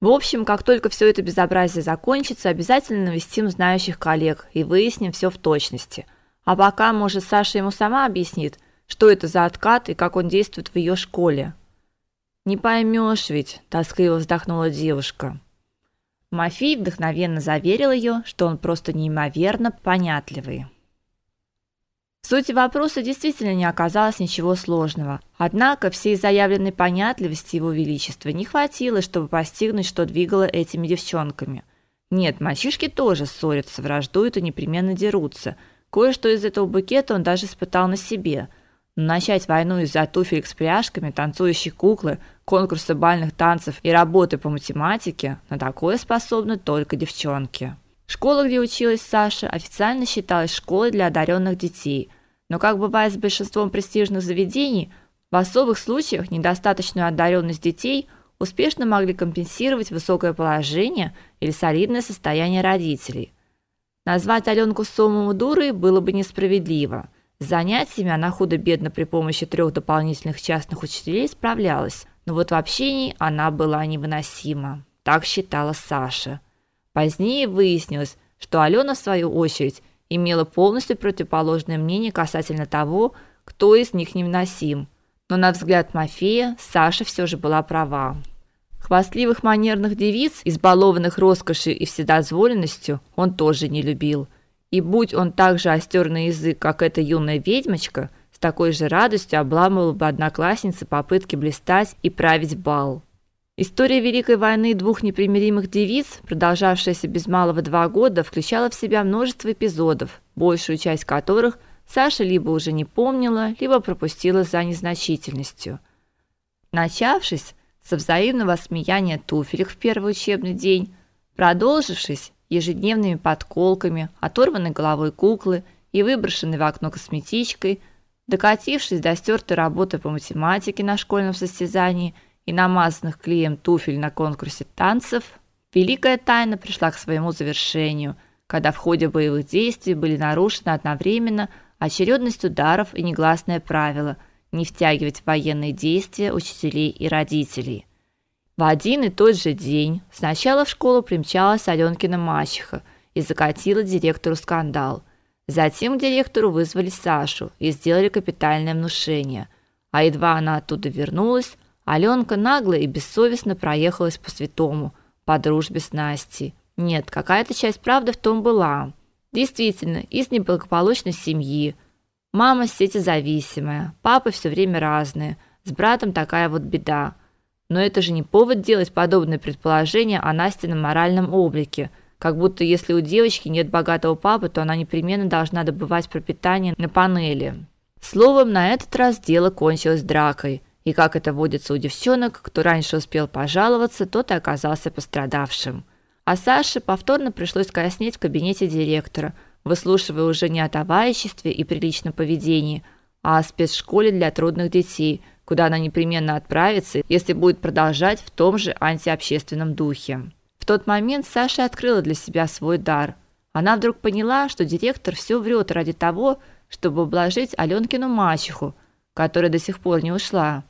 В общем, как только все это безобразие закончится, обязательно навестим знающих коллег и выясним все в точности. А пока, может, Саша ему сама объяснит, что это за откат и как он действует в ее школе. Не поймешь ведь, тоскливо вздохнула девушка. Мафий вдохновенно заверил ее, что он просто неимоверно понятливый. В сути вопроса действительно не оказалось ничего сложного. Однако всей заявленной понятливости его величества не хватило, чтобы постигнуть, что двигало этими девчонками. Нет, мальчишки тоже ссорятся, враждуют и непременно дерутся. Кое-что из этого букета он даже испытал на себе. Но начать войну из-за туфелек с пряжками, танцующей куклы, конкурса бальных танцев и работы по математике, на такое способны только девчонки. Школа, где училась Саша, официально считалась школой для одаренных детей – но как бывает с большинством престижных заведений, в особых случаях недостаточную одаренность детей успешно могли компенсировать высокое положение или солидное состояние родителей. Назвать Алёнку Сомову дурой было бы несправедливо. С занятиями она худо-бедно при помощи трех дополнительных частных учителей справлялась, но вот в общении она была невыносима. Так считала Саша. Позднее выяснилось, что Алена в свою очередь имела полностью противоположное мнение касательно того, кто из них невыносим. Но на взгляд Мафея Саша все же была права. Хвастливых манерных девиц, избалованных роскошью и вседозволенностью, он тоже не любил. И будь он так же остер на язык, как эта юная ведьмочка, с такой же радостью обламывал бы одноклассницы попытки блистать и править бал. История Великой войны двух непримиримых девиц, продолжавшаяся без малого два года, включала в себя множество эпизодов, большую часть которых Саша либо уже не помнила, либо пропустила за незначительностью. Начавшись со взаимного смеяния туфелек в первый учебный день, продолжившись ежедневными подколками, оторванной головой куклы и выброшенной в окно косметичкой, докатившись до стертой работы по математике на школьном состязании – и намазанных клеем туфель на конкурсе танцев, великая тайна пришла к своему завершению, когда в ходе боевых действий были нарушены одновременно очередность ударов и негласное правило не втягивать в военные действия учителей и родителей. В один и тот же день сначала в школу примчалась Алёнкина мачеха и закатила директору скандал. Затем к директору вызвали Сашу и сделали капитальное внушение. А едва она оттуда вернулась, Алёнка нагло и бессовестно проехалась по святому, по дружбе с Настей. Нет, какая-то часть правды в том была. Действительно, из неблагополучной семьи. Мама сетезависимая, папа все время разные, с братом такая вот беда. Но это же не повод делать подобные предположения о Настином моральном облике, как будто если у девочки нет богатого папы, то она непременно должна добывать пропитание на панели. Словом, на этот раз дело кончилось дракой – и как это водится у девчонок, кто раньше успел пожаловаться, тот и оказался пострадавшим. А Саше повторно пришлось коснеть в кабинете директора, выслушивая уже не о товариществе и приличном поведении, а о спецшколе для трудных детей, куда она непременно отправится, если будет продолжать в том же антиобщественном духе. В тот момент Саша открыла для себя свой дар. Она вдруг поняла, что директор все врет ради того, чтобы обложить Алёнкину мачеху, которая до сих пор не ушла.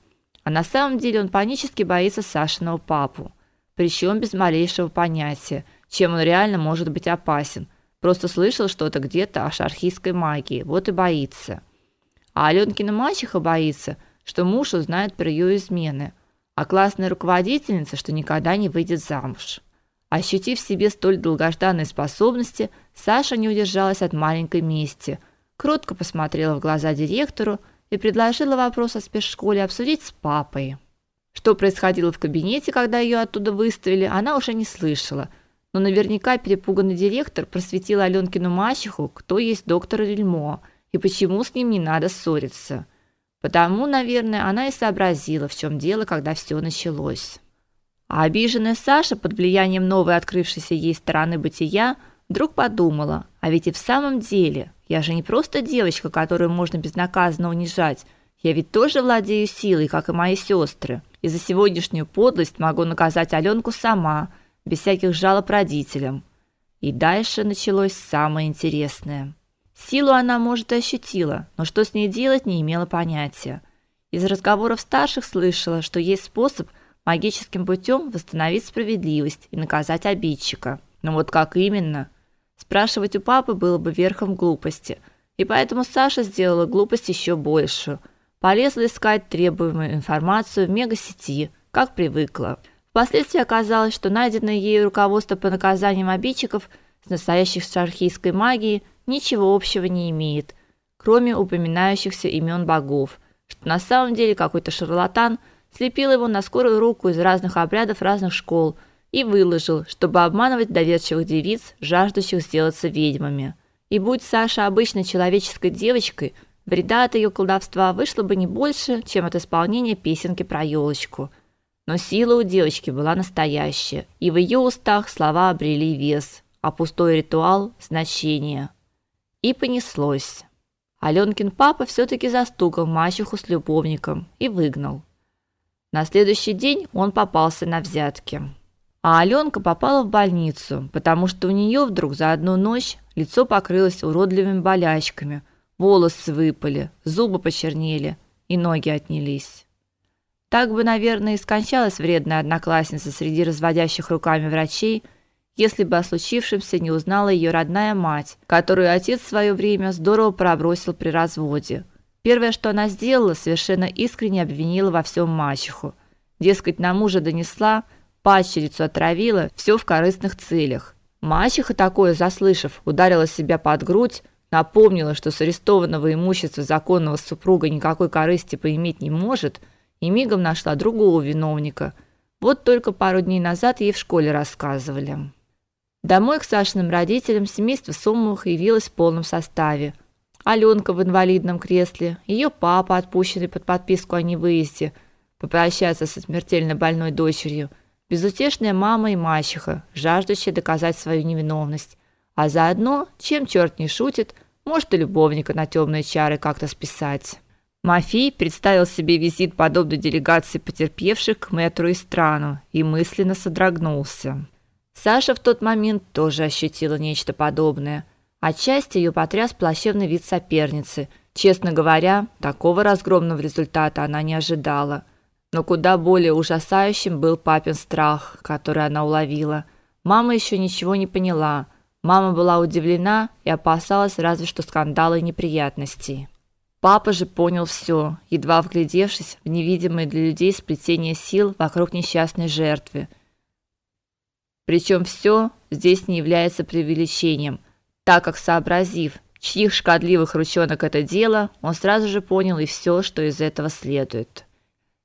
А на самом деле он панически боится Сашиного папу, причем без малейшего понятия, чем он реально может быть опасен. Просто слышал что-то где-то о шархийской магии, вот и боится. А Алёнкина мачеха боится, что муж узнает про ее измены, а классная руководительница, что никогда не выйдет замуж. Ощутив в себе столь долгожданные способности, Саша не удержалась от маленькой мести. Кротко посмотрела в глаза директору и предложила вопрос о спецшколе обсудить с папой. Что происходило в кабинете, когда ее оттуда выставили, она уже не слышала. Но наверняка перепуганный директор просветил Алёнкину мачеху, кто есть доктор Рельмо и почему с ним не надо ссориться. Потому, наверное, она и сообразила, в чем дело, когда все началось. А обиженная Саша под влиянием новой открывшейся ей стороны бытия вдруг подумала, а ведь и в самом деле – я же не просто девочка, которую можно безнаказанно унижать. Я ведь тоже владею силой, как и мои сестры. И за сегодняшнюю подлость могу наказать Алёнку сама, без всяких жалоб родителям. И дальше началось самое интересное. Силу она, может, и ощутила, но что с ней делать, не имела понятия. Из разговоров старших слышала, что есть способ магическим путем восстановить справедливость и наказать обидчика. Но вот как именно? Спрашивать у папы было бы верхом глупости, и поэтому Саша сделала глупость еще большую. Полезла искать требуемую информацию в мегасети, как привыкла. Впоследствии оказалось, что найденное ею руководство по наказаниям обидчиков с настоящей шархийской магией ничего общего не имеет, кроме упоминающихся имен богов, что на самом деле какой-то шарлатан слепил его на скорую руку из разных обрядов разных школ и выложил, чтобы обманывать доверчивых девиц, жаждущих сделаться ведьмами. И будь Саша обычной человеческой девочкой, вреда от ее колдовства вышло бы не больше, чем от исполнения песенки про елочку. Но сила у девочки была настоящая, и в ее устах слова обрели вес, а пустой ритуал значение. И понеслось. Алёнкин папа все таки застукал мачеху с любовником и выгнал. На следующий день он попался на взятки. А Алёнка попала в больницу, потому что у неё вдруг за одну ночь лицо покрылось уродливыми болячками, волосы выпали, зубы почернели и ноги отнялись. Так бы, наверное, и скончалась вредная одноклассница среди разводящих руками врачей, если бы о случившемся не узнала ее родная мать, которую отец в свое время здорово пробросил при разводе. Первое, что она сделала, совершенно искренне обвинила во всем мачеху. Дескать, на мужа донесла, падчерицу отравила, все в корыстных целях. Мачеха такое, заслышав, ударила себя под грудь, напомнила, что с арестованного имущества законного супруга никакой корысти поиметь не может, и мигом нашла другого виновника. Вот только пару дней назад ей в школе рассказывали. Домой к Сашиным родителям семейство Сомовых явилось в полном составе. Алёнка в инвалидном кресле, её папа, отпущенный под подписку о невыезде, попрощаться со смертельно больной дочерью, безутешная мама и мачеха, жаждущие доказать свою невиновность, а заодно, чем черт не шутит, может и любовника на темные чары как-то списать. Мафий представил себе визит подобной делегации потерпевших к мэтру и страну и мысленно содрогнулся. Саша в тот момент тоже ощутила нечто подобное. Отчасти ее потряс плачевный вид соперницы. Честно говоря, такого разгромного результата она не ожидала. Но куда более ужасающим был папин страх, который она уловила. Мама еще ничего не поняла. Мама была удивлена и опасалась разве что скандала и неприятностей. Папа же понял все, едва вглядевшись в невидимое для людей сплетение сил вокруг несчастной жертвы – причем все здесь не является преувеличением, так как сообразив, чьих шкодливых ручонок это дело, он сразу же понял и все, что из этого следует.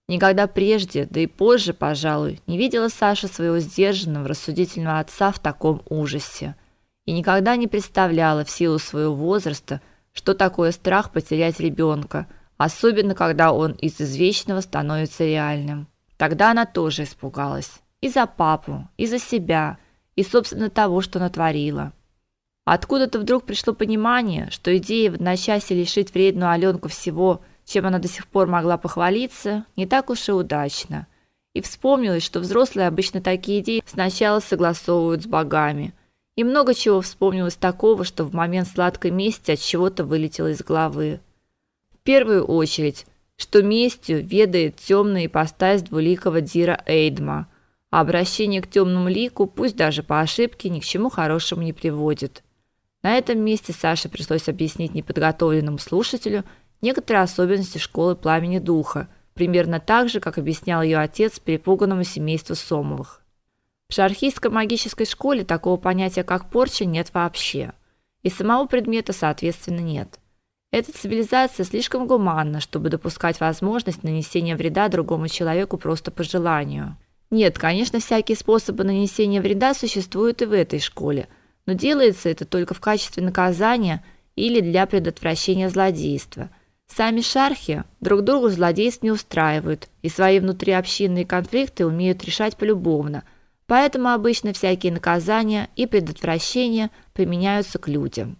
Никогда прежде, да и позже, пожалуй, не видела Саша своего сдержанного, рассудительного отца в таком ужасе. И никогда не представляла в силу своего возраста, что такое страх потерять ребенка, особенно когда он из извечного становится реальным. Тогда она тоже испугалась. И за папу, и за себя, и, собственно, того, что натворила. Откуда-то вдруг пришло понимание, что идея в одночасье лишить вредную Алёнку всего, чем она до сих пор могла похвалиться, не так уж и удачно. И вспомнилось, что взрослые обычно такие идеи сначала согласовывают с богами. И много чего вспомнилось такого, что в момент сладкой мести от чего-то вылетело из головы. В первую очередь, что местью ведает темная ипостась двуликого Дира Эйдма – а обращение к темному лику, пусть даже по ошибке, ни к чему хорошему не приводит. На этом месте Саше пришлось объяснить неподготовленному слушателю некоторые особенности школы Пламени Духа, примерно так же, как объяснял ее отец перепуганному семейству Сомовых. В шархийской магической школе такого понятия, как порча, нет вообще. И самого предмета, соответственно, нет. Эта цивилизация слишком гуманна, чтобы допускать возможность нанесения вреда другому человеку просто по желанию. Нет, конечно, всякие способы нанесения вреда существуют и в этой школе, но делается это только в качестве наказания или для предотвращения злодейства. Сами шархи друг другу злодейств не устраивают и свои внутриобщинные конфликты умеют решать полюбовно. Поэтому обычно всякие наказания и предотвращения применяются к людям.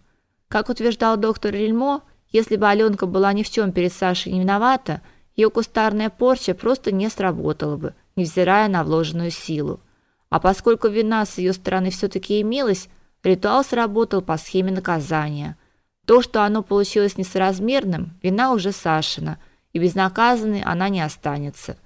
Как утверждал доктор Рельмо, если бы Алёнка была ни в чем перед Сашей не виновата, ее кустарная порча просто не сработала бы невзирая на вложенную силу. А поскольку вина с ее стороны все таки имелась, ритуал сработал по схеме наказания. То, что оно получилось несоразмерным, вина уже Сашина, и безнаказанной она не останется.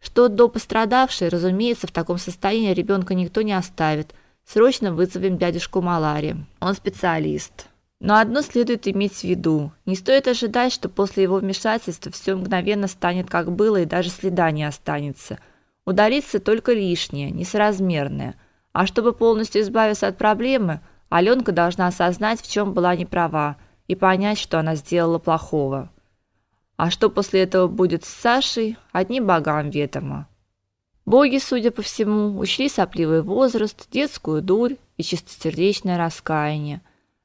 Что до пострадавшей, разумеется, в таком состоянии ребенка никто не оставит. Срочно вызовем дядюшку Малари. Он специалист. Но одно следует иметь в виду: не стоит ожидать, что после его вмешательства все мгновенно станет как было и даже следа не останется. Ударится только лишнее, несоразмерное. А чтобы полностью избавиться от проблемы, Алёнка должна осознать, в чем была неправа, и понять, что она сделала плохого. А что после этого будет с Сашей, одни богам ведомо. Боги, судя по всему, учли сопливый возраст, детскую дурь и чистосердечное раскаяние.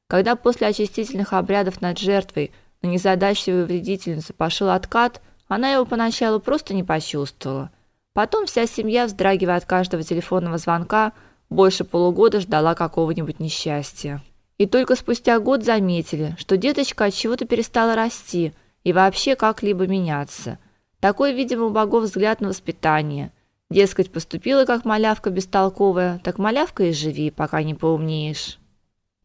Когда после очистительных обрядов над жертвой на незадачливую вредительницу пошел откат, она его поначалу просто не почувствовала. Потом вся семья, вздрагивая от каждого телефонного звонка, больше полугода ждала какого-нибудь несчастья. И только спустя год заметили, что деточка от чего-то перестала расти и вообще как-либо меняться. Такой, видимо, у богов взгляд на воспитание. Дескать, поступила как малявка бестолковая, так малявка и живи, пока не поумнеешь.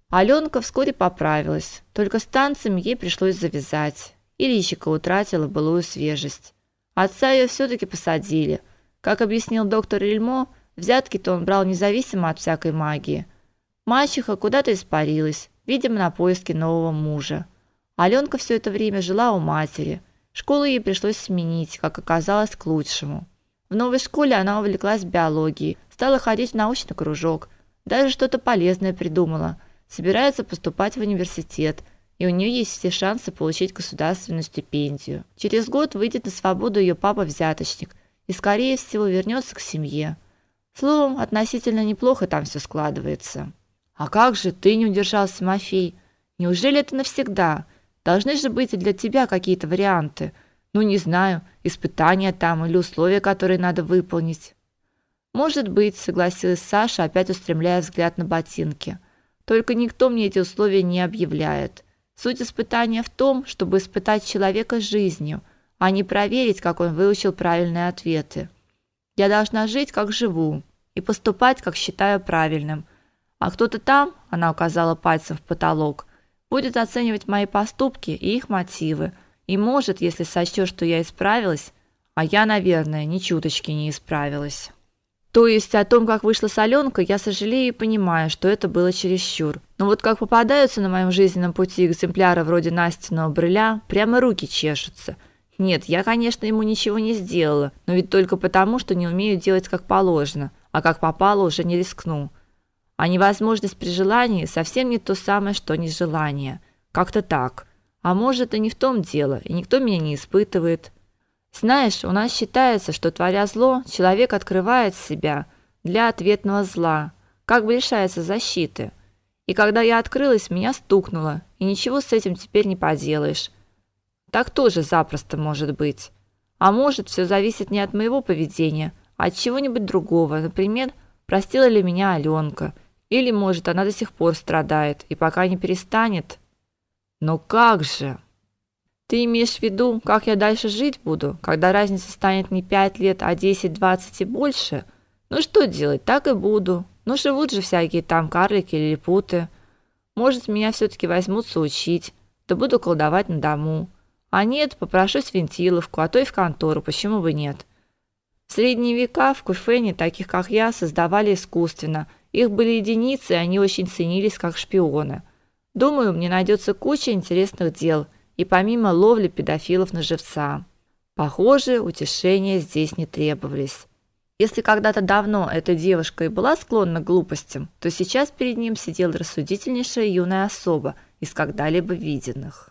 Алёнка вскоре поправилась, только с танцами ей пришлось завязать. И личико утратила былую свежесть. Отца ее все таки посадили. Как объяснил доктор Ильмо, взятки-то он брал независимо от всякой магии. Мачеха куда-то испарилась, видимо, на поиски нового мужа. Алёнка все это время жила у матери. Школу ей пришлось сменить, как оказалось, к лучшему. В новой школе она увлеклась биологией, стала ходить в научный кружок, даже что-то полезное придумала. Собирается поступать в университет, и у нее есть все шансы получить государственную стипендию. Через год выйдет на свободу ее папа-взяточник и скорее всего вернется к семье. Словом, относительно неплохо там все складывается. А как же ты не удержался, Мафей? Неужели это навсегда? Должны же быть и для тебя какие-то варианты. Ну, не знаю, испытания там или условия, которые надо выполнить. Может быть, согласилась Саша, опять устремляя взгляд на ботинки. Только никто мне эти условия не объявляет. Суть испытания в том, чтобы испытать человека жизнью, а не проверить, как он выучил правильные ответы. Я должна жить, как живу, и поступать, как считаю правильным. А кто-то там, она указала пальцем в потолок, будет оценивать мои поступки и их мотивы, и может, если сочтет, что я исправилась, а я, наверное, ни чуточки не исправилась. То есть о том, как вышла соленка, я сожалею и понимаю, что это было чересчур. Но вот как попадаются на моем жизненном пути экземпляры вроде Настиного брыля, прямо руки чешутся. Нет, я, конечно, ему ничего не сделала, но ведь только потому, что не умею делать как положено, а как попало уже не рискну. А невозможность при желании совсем не то самое, что нежелание. Как-то так. А может, и не в том дело, и никто меня не испытывает. Знаешь, у нас считается, что творя зло, человек открывает себя для ответного зла, как бы лишается защиты. И когда я открылась, меня стукнуло, и ничего с этим теперь не поделаешь. Так тоже запросто может быть. А может, все зависит не от моего поведения, а от чего-нибудь другого. Например, простила ли меня Алёнка – или, может, она до сих пор страдает и пока не перестанет. Но как же? Ты имеешь в виду, как я дальше жить буду, когда разница станет не пять лет, а десять, двадцать и больше? Ну что делать, так и буду. Ну живут же всякие там карлики или лилипуты. Может, меня все таки возьмутся учить, да буду колдовать на дому. А нет, попрошусь в вентиловку, а то и в контору, почему бы нет? В средние века в Куфене таких, как я, создавали искусственно – их были единицы, и они очень ценились как шпионы. Думаю, мне найдется куча интересных дел, и помимо ловли педофилов на живца. Похоже, утешения здесь не требовались. Если когда-то давно эта девушка и была склонна к глупостям, то сейчас перед ним сидела рассудительнейшая юная особа из когда-либо виденных.